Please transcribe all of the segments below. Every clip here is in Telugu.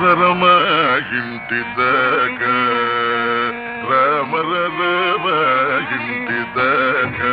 రమ ఇంటి దాకా రామ రమ ఇంటి దాకా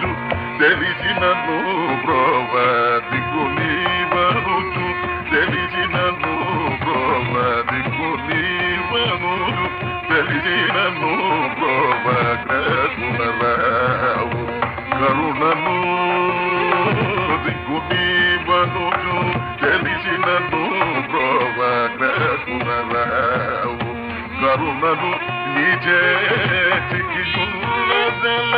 మనుజు తెలిసినను ప్రోవ దిక్కుని మనుజు తెలిసినను ప్రోవ దిక్కుని మనుజు తెలిసినను ప్రోవ కరుణరావు కరుణను దిక్కుని నీవనుచు. తెలిసినను ప్రోవ కరుణరావు కరుణను నిజే చికియున్నదల చికియున్నదల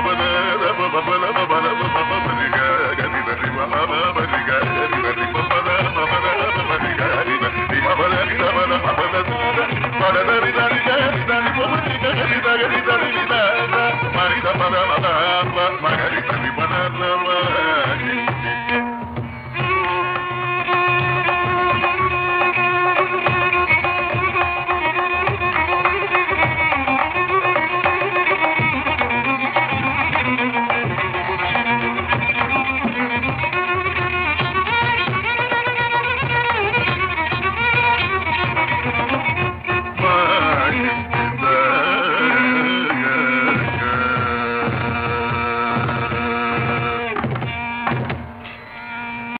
bana bana bana.